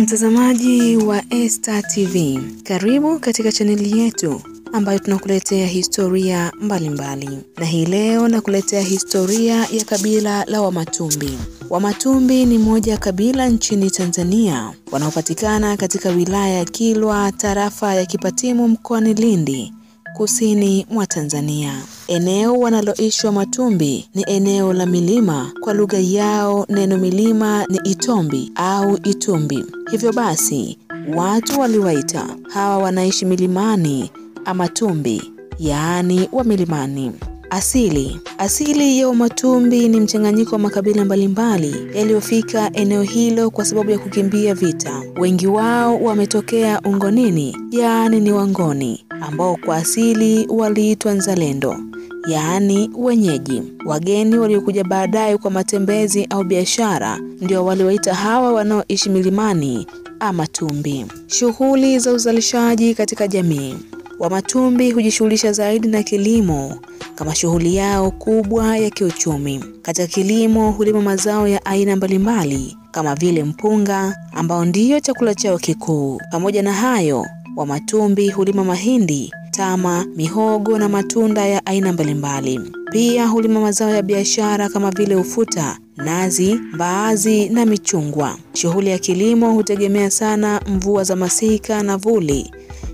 Mtazamaji wa Esta TV, karibu katika chaneli yetu ambayo tunakuletea historia mbalimbali mbali. Na hii leo nakuletea historia ya kabila la Wamatumbi. Wamatumbi ni moja kabila nchini Tanzania wanaopatikana katika wilaya ya Kilwa, tarafa ya Kipatimu mkoani Lindi, kusini mwa Tanzania. Eneo wanaloishi Wamatumbi ni eneo la milima. Kwa lugha yao neno milima ni Itombi au Itumbi. Hivyo basi watu waliwaita hawa wanaishi milimani Amatumbi, yaani wa milimani. Asili asili ya Wamatumbi ni mchanganyiko wa makabila mbalimbali yaliyofika eneo hilo kwa sababu ya kukimbia vita. Wengi wao wametokea Ungonini, yaani ni Wangoni, ambao kwa asili waliitwa Nzalendo, yaani wenyeji. Wageni waliokuja baadaye kwa matembezi au biashara ndio waliwaita hawa wanaoishi milimani Amatumbi. Shughuli za uzalishaji katika jamii Wamatumbi hujishughulisha zaidi na kilimo kama shughuli yao kubwa ya kiuchumi. Katika kilimo hulima mazao ya aina mbalimbali kama vile mpunga ambao ndiyo chakula chao kikuu. Pamoja na hayo, Wamatumbi hulima mahindi, tama, mihogo na matunda ya aina mbalimbali. Pia hulima mazao ya biashara kama vile ufuta, nazi, mbaazi na michungwa. Shughuli ya kilimo hutegemea sana mvua za masika na vuli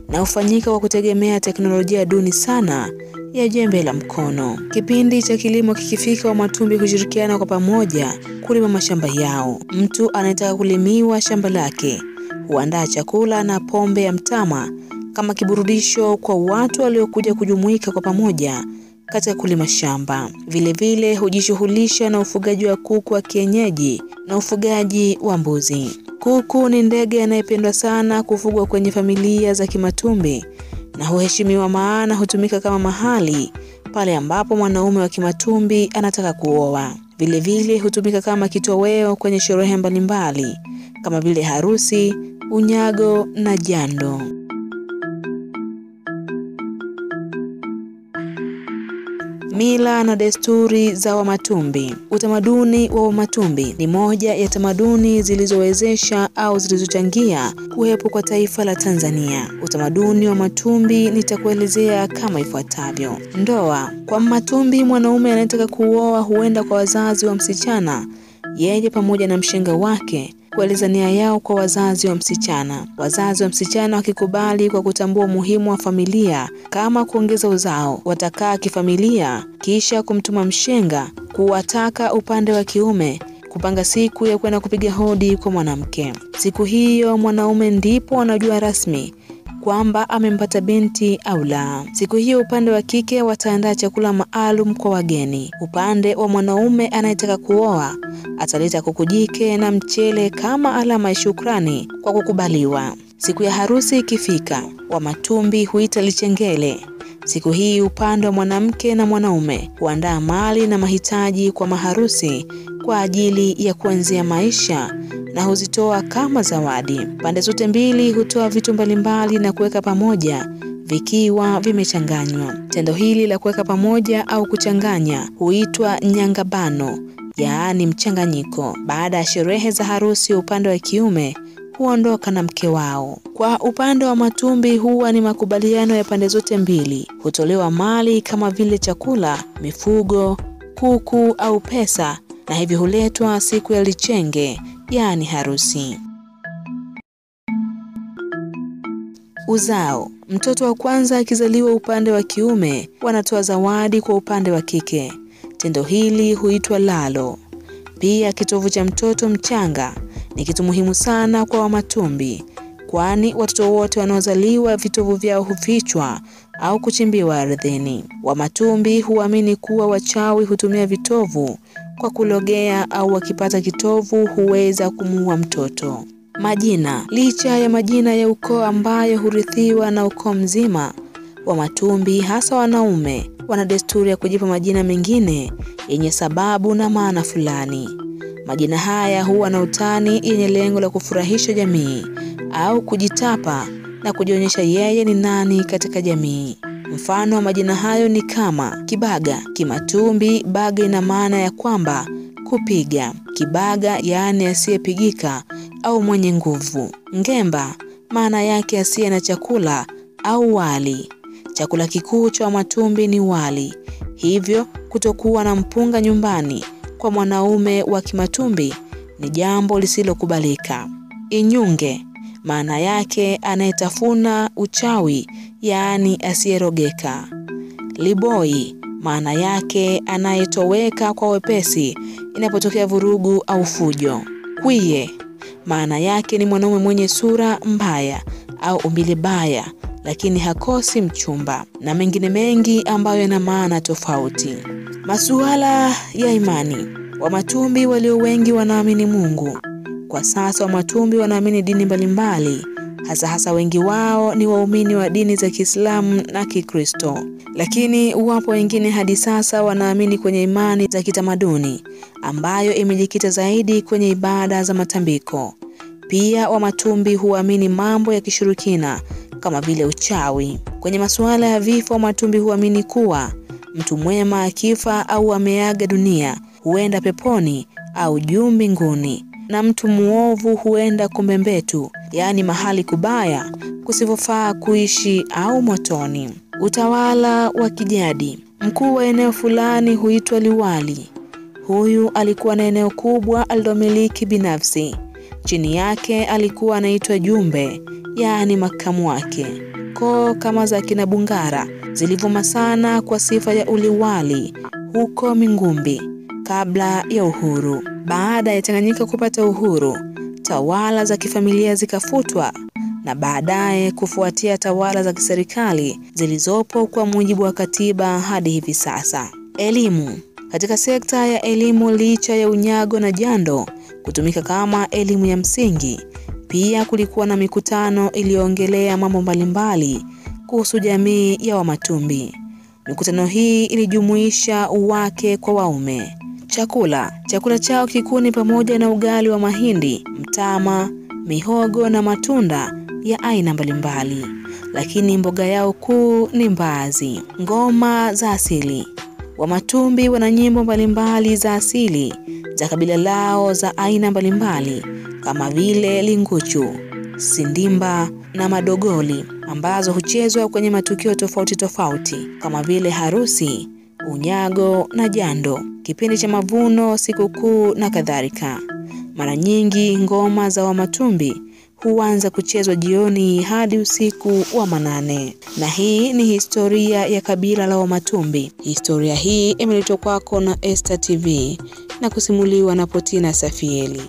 na hufanyika kwa kutegemea teknolojia duni sana ya jembe la mkono. Kipindi cha kilimo kikifika, wa matumbi hushirikiana kwa pamoja kulima mashamba yao. Mtu anayetaka kulimiwa shamba lake huandaa chakula na pombe ya mtama kama kiburudisho kwa watu waliokuja kujumuika kwa pamoja katika kulima shamba. Vilevile hujishughulisha na ufugaji wa kuku wa kienyeji na ufugaji wa mbuzi. Kuku ni ndege anayependwa sana kufugwa kwenye familia za Kimatumbi na huheshimiwa, maana hutumika kama mahali pale ambapo mwanaume wa Kimatumbi anataka kuoa. Vilevile hutumika kama kitoweo kwenye sherehe mbalimbali kama vile harusi, unyago na jando. Mila na desturi za Wamatumbi. Utamaduni wa Wamatumbi ni moja ya tamaduni zilizowezesha au zilizochangia kuwepo kwa taifa la Tanzania. Utamaduni wa Matumbi nitakuelezea kama ifuatavyo. Ndoa. Kwa Matumbi, mwanaume anayetaka kuoa huenda kwa wazazi wa msichana, yeye pamoja na mshenga wake kueleza nia yao kwa wazazi wa msichana. Wazazi wa msichana wakikubali kwa kutambua umuhimu wa familia kama kuongeza uzao, watakaa kifamilia, kisha kumtuma mshenga kuwataka upande wa kiume kupanga siku ya kwenda kupiga hodi kwa mwanamke. Siku hiyo mwanaume ndipo anajua rasmi kwamba amempata binti au la. Siku hiyo upande wa kike wataandaa chakula maalum kwa wageni. Upande wa mwanaume anayetaka kuoa ataleta kuku jike na mchele kama alama ya shukrani kwa kukubaliwa. Siku ya harusi ikifika, Wamatumbi huita lichengele. Siku hii upande wa mwanamke na mwanaume huandaa mali na mahitaji kwa maharusi kwa ajili ya kuanzia maisha na huzitoa kama zawadi. Pande zote mbili hutoa vitu mbalimbali na kuweka pamoja vikiwa vimechanganywa. Tendo hili la kuweka pamoja au kuchanganya huitwa nyangabano, yaani mchanganyiko. Baada ya sherehe za harusi, upande wa kiume huondoka na mke wao. Kwa upande wa Matumbi huwa ni makubaliano ya pande zote mbili. Hutolewa mali kama vile chakula, mifugo, kuku au pesa, na hivyo huletwa siku ya lichenge, yaani harusi. Uzao. Mtoto wa kwanza akizaliwa upande wa kiume, wanatoa zawadi kwa upande wa kike. Tendo hili huitwa lalo. Pia kitovu cha mtoto mchanga ni kitu muhimu sana kwa Wamatumbi, kwani watoto wote wanaozaliwa vitovu vyao hufichwa au kuchimbiwa ardhini. Wamatumbi huamini kuwa wachawi hutumia vitovu kwa kulogea au wakipata kitovu huweza kumuua mtoto. Majina. Licha ya majina ya ukoo ambayo hurithiwa na ukoo mzima, wa Matumbi, hasa wanaume wana desturi ya kujipa majina mengine yenye sababu na maana fulani. Majina haya huwa na utani yenye lengo la kufurahisha jamii au kujitapa na kujionyesha yeye ni nani katika jamii. Mfano wa majina hayo ni kama Kibaga. Kimatumbi, baga ina maana ya kwamba kupiga. Kibaga yaani asiyepigika au mwenye nguvu. Ngemba maana yake asiye na chakula au wali. Chakula kikuu cha Wamatumbi ni wali, hivyo kutokuwa na mpunga nyumbani kwa mwanaume wa Kimatumbi ni jambo lisilokubalika. Inyunge maana yake anayetafuna uchawi, yaani asiyerogeka. Liboi maana yake anayetoweka kwa wepesi inapotokea vurugu au fujo. Kwiye maana yake ni mwanaume mwenye sura mbaya au umbile baya, lakini hakosi mchumba, na mengine mengi ambayo yana maana tofauti. Masuala ya imani. Wamatumbi walio wengi wanaamini Mungu. Kwa sasa Wamatumbi wanaamini dini mbalimbali, hasa hasa wengi wao ni waumini wa dini za Kiislamu na Kikristo, lakini wapo wengine hadi sasa wanaamini kwenye imani za kitamaduni ambayo imejikita zaidi kwenye ibada za matambiko. Pia Wamatumbi huamini mambo ya kishirikina kama vile uchawi. Kwenye masuala ya vifo, Wamatumbi huamini kuwa mtu mwema akifa au ameaga dunia huenda peponi au juu mbinguni, na mtu muovu huenda kumbembetu, yaani mahali kubaya kusivyofaa kuishi au motoni. Utawala wa kijadi. Mkuu wa eneo fulani huitwa liwali. Huyu alikuwa na eneo kubwa alilomiliki binafsi. Chini yake alikuwa anaitwa jumbe, yaani makamu wake. Koo kama za kina Bungara zilivuma sana kwa sifa ya uliwali huko Mingumbi kabla ya uhuru. Baada ya Tanganyika kupata uhuru, tawala za kifamilia zikafutwa na baadaye kufuatia tawala za kiserikali zilizopo kwa mujibu wa katiba hadi hivi sasa. Elimu. Katika sekta ya elimu, licha ya unyago na jando kutumika kama elimu ya msingi, pia kulikuwa na mikutano iliyoongelea mambo mbalimbali kuhusu jamii ya Wamatumbi. Mikutano hii ilijumuisha uwake kwa waume. Chakula. Chakula chao kikuu ni pamoja na ugali wa mahindi, mtama, mihogo na matunda ya aina mbalimbali, lakini mboga yao kuu ni mbaazi. Ngoma za asili. Wamatumbi wana nyimbo mbalimbali za asili za kabila lao za aina mbalimbali kama vile linguchu, sindimba na madogoli ambazo huchezwa kwenye matukio tofauti tofauti kama vile harusi, unyago na jando, kipindi cha mavuno, sikukuu na kadhalika. Mara nyingi ngoma za Wamatumbi huanza kuchezwa jioni hadi usiku wa manane. Na hii ni historia ya kabila la Wamatumbi. Historia hii imeletwa kwako na Esta TV na kusimuliwa na Potina Safieli.